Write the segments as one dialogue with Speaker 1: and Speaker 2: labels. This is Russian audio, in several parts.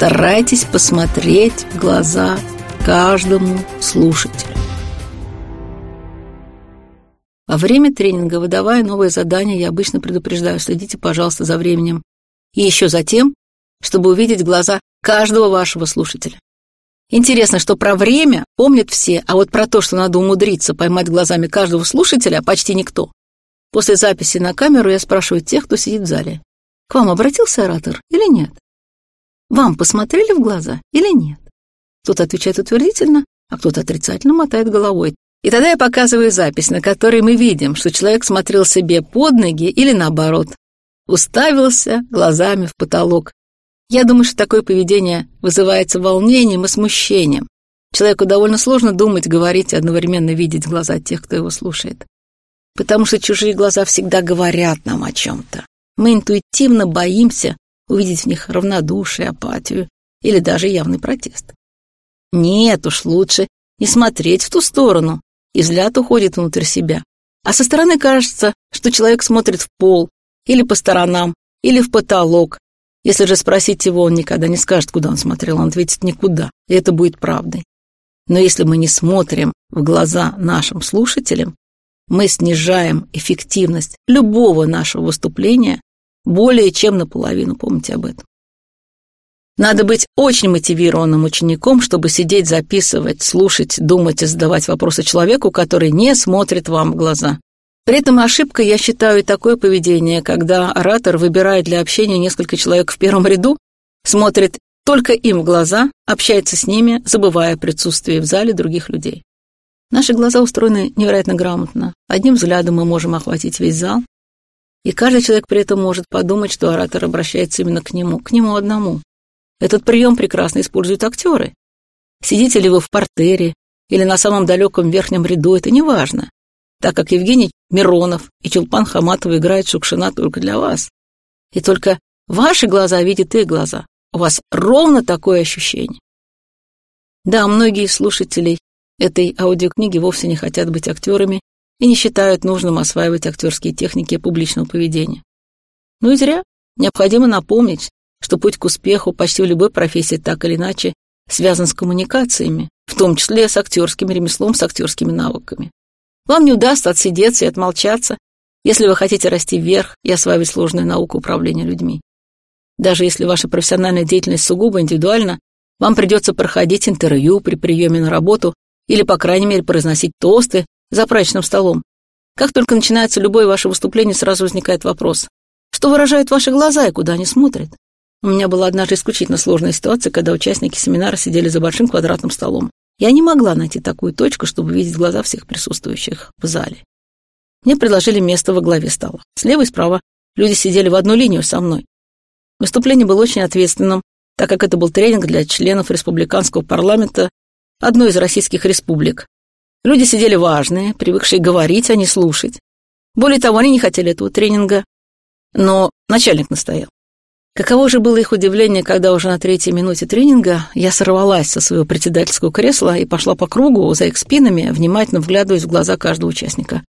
Speaker 1: Постарайтесь посмотреть в глаза каждому слушателю. Во время тренинга, выдавая новые задания, я обычно предупреждаю, следите, пожалуйста, за временем. И еще за тем, чтобы увидеть глаза каждого вашего слушателя. Интересно, что про время помнят все, а вот про то, что надо умудриться поймать глазами каждого слушателя, почти никто. После записи на камеру я спрашиваю тех, кто сидит в зале. К вам обратился оратор или нет? Вам посмотрели в глаза или нет? Кто-то отвечает утвердительно, а кто-то отрицательно мотает головой. И тогда я показываю запись, на которой мы видим, что человек смотрел себе под ноги или наоборот, уставился глазами в потолок. Я думаю, что такое поведение вызывается волнением и смущением. Человеку довольно сложно думать, говорить и одновременно видеть глаза тех, кто его слушает. Потому что чужие глаза всегда говорят нам о чем-то. Мы интуитивно боимся увидеть в них равнодушие, апатию или даже явный протест. Нет уж, лучше не смотреть в ту сторону, и взгляд уходит внутрь себя. А со стороны кажется, что человек смотрит в пол, или по сторонам, или в потолок. Если же спросить его, он никогда не скажет, куда он смотрел, он ответит никуда, и это будет правдой. Но если мы не смотрим в глаза нашим слушателям, мы снижаем эффективность любого нашего выступления более чем наполовину, помните об этом. Надо быть очень мотивированным учеником, чтобы сидеть, записывать, слушать, думать и задавать вопросы человеку, который не смотрит вам в глаза. При этом ошибкой я считаю и такое поведение, когда оратор выбирает для общения несколько человек в первом ряду, смотрит только им в глаза, общается с ними, забывая о присутствии в зале других людей. Наши глаза устроены невероятно грамотно. Одним взглядом мы можем охватить весь зал, и каждый человек при этом может подумать, что оратор обращается именно к нему, к нему одному. Этот прием прекрасно используют актеры. Сидите ли вы в портере или на самом далеком верхнем ряду, это не важно, так как Евгений Миронов и Чулпан Хаматова играют Шукшина только для вас. И только ваши глаза видят их глаза. У вас ровно такое ощущение. Да, многие слушатели этой аудиокниги вовсе не хотят быть актерами и не считают нужным осваивать актерские техники публичного поведения. Ну и зря. Необходимо напомнить, что путь к успеху почти в любой профессии так или иначе связан с коммуникациями, в том числе с актерским ремеслом, с актерскими навыками. Вам не удастся отсидеться и отмолчаться, если вы хотите расти вверх и осваивать сложную науку управления людьми. Даже если ваша профессиональная деятельность сугубо индивидуальна, вам придется проходить интервью при приеме на работу или, по крайней мере, произносить тосты за праздничным столом. Как только начинается любое ваше выступление, сразу возникает вопрос. Что выражают ваши глаза и куда они смотрят? У меня была однажды исключительно сложная ситуация, когда участники семинара сидели за большим квадратным столом. Я не могла найти такую точку, чтобы видеть глаза всех присутствующих в зале. Мне предложили место во главе стола. Слева и справа люди сидели в одну линию со мной. Выступление было очень ответственным, так как это был тренинг для членов республиканского парламента одной из российских республик. Люди сидели важные, привыкшие говорить, а не слушать. Более того, они не хотели этого тренинга, но начальник настоял. Каково же было их удивление, когда уже на третьей минуте тренинга я сорвалась со своего председательского кресла и пошла по кругу за их спинами, внимательно вглядываясь в глаза каждого участника.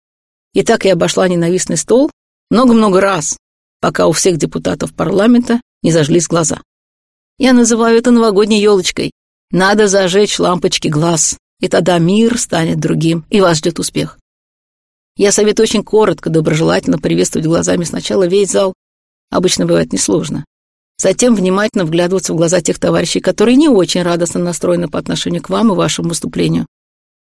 Speaker 1: И так я обошла ненавистный стол много-много раз, пока у всех депутатов парламента не зажглись глаза. Я называю это новогодней елочкой. Надо зажечь лампочки глаз, и тогда мир станет другим, и вас ждет успех. Я советую очень коротко, доброжелательно приветствовать глазами сначала весь зал. Обычно бывает несложно. Затем внимательно вглядываться в глаза тех товарищей, которые не очень радостно настроены по отношению к вам и вашему выступлению.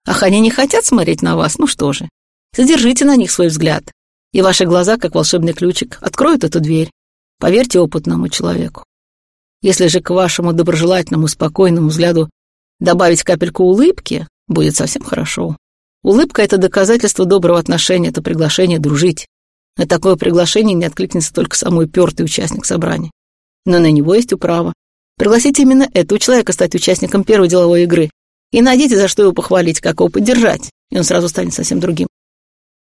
Speaker 1: Ах, они не хотят смотреть на вас? Ну что же, задержите на них свой взгляд, и ваши глаза, как волшебный ключик, откроют эту дверь. Поверьте опытному человеку. Если же к вашему доброжелательному, спокойному взгляду добавить капельку улыбки, будет совсем хорошо. Улыбка — это доказательство доброго отношения, это приглашение дружить. На такое приглашение не откликнется только самый упертый участник собрания но на него есть управа. Пригласите именно этого человека стать участником первой деловой игры и найдите, за что его похвалить, как его поддержать, и он сразу станет совсем другим.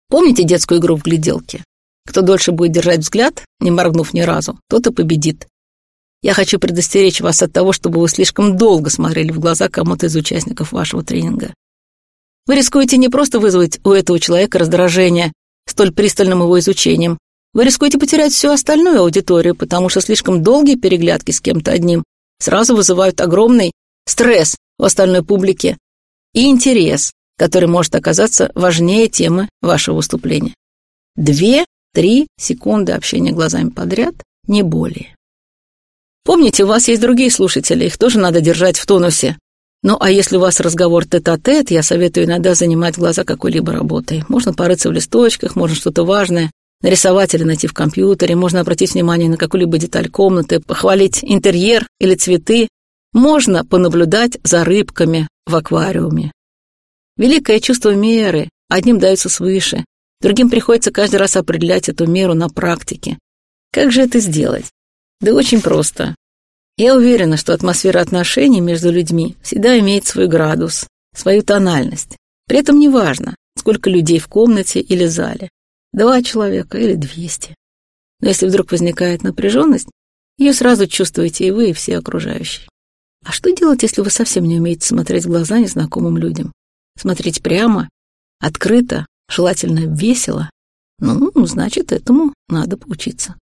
Speaker 1: Помните детскую игру в гляделке? Кто дольше будет держать взгляд, не моргнув ни разу, тот и победит. Я хочу предостеречь вас от того, чтобы вы слишком долго смотрели в глаза кому-то из участников вашего тренинга. Вы рискуете не просто вызвать у этого человека раздражение столь пристальным его изучением, вы рискуете потерять всю остальную аудиторию, потому что слишком долгие переглядки с кем-то одним сразу вызывают огромный стресс у остальной публики и интерес, который может оказаться важнее темы вашего выступления. Две-три секунды общения глазами подряд, не более. Помните, у вас есть другие слушатели, их тоже надо держать в тонусе. Ну, а если у вас разговор тет-а-тет, -тет, я советую иногда занимать глаза какой-либо работой. Можно порыться в листочках, можно что-то важное нарисовать или найти в компьютере, можно обратить внимание на какую-либо деталь комнаты, похвалить интерьер или цветы, можно понаблюдать за рыбками в аквариуме. Великое чувство меры одним дается свыше, другим приходится каждый раз определять эту меру на практике. Как же это сделать? Да очень просто. Я уверена, что атмосфера отношений между людьми всегда имеет свой градус, свою тональность. При этом неважно, сколько людей в комнате или зале. Два человека или двести. Но если вдруг возникает напряженность, ее сразу чувствуете и вы, и все окружающие. А что делать, если вы совсем не умеете смотреть в глаза незнакомым людям? Смотреть прямо, открыто, желательно весело? Ну, значит, этому надо поучиться.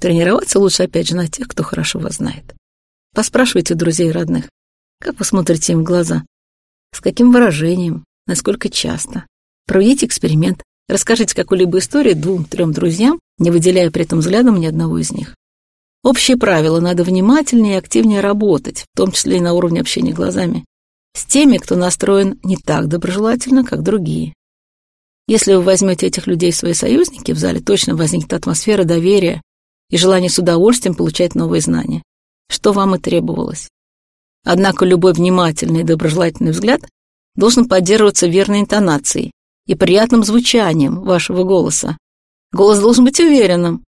Speaker 1: Тренироваться лучше, опять же, на тех, кто хорошо вас знает. Поспрашивайте друзей и родных, как вы смотрите им в глаза, с каким выражением, насколько часто. Проведите эксперимент, расскажите какую-либо историю двум-трем друзьям, не выделяя при этом взглядом ни одного из них. Общее правило – надо внимательнее и активнее работать, в том числе и на уровне общения глазами, с теми, кто настроен не так доброжелательно, как другие. Если вы возьмете этих людей в свои союзники, в зале точно возникнет атмосфера доверия и желание с удовольствием получать новые знания, что вам и требовалось. Однако любой внимательный и доброжелательный взгляд должен поддерживаться верной интонацией и приятным звучанием вашего голоса. Голос должен быть уверенным,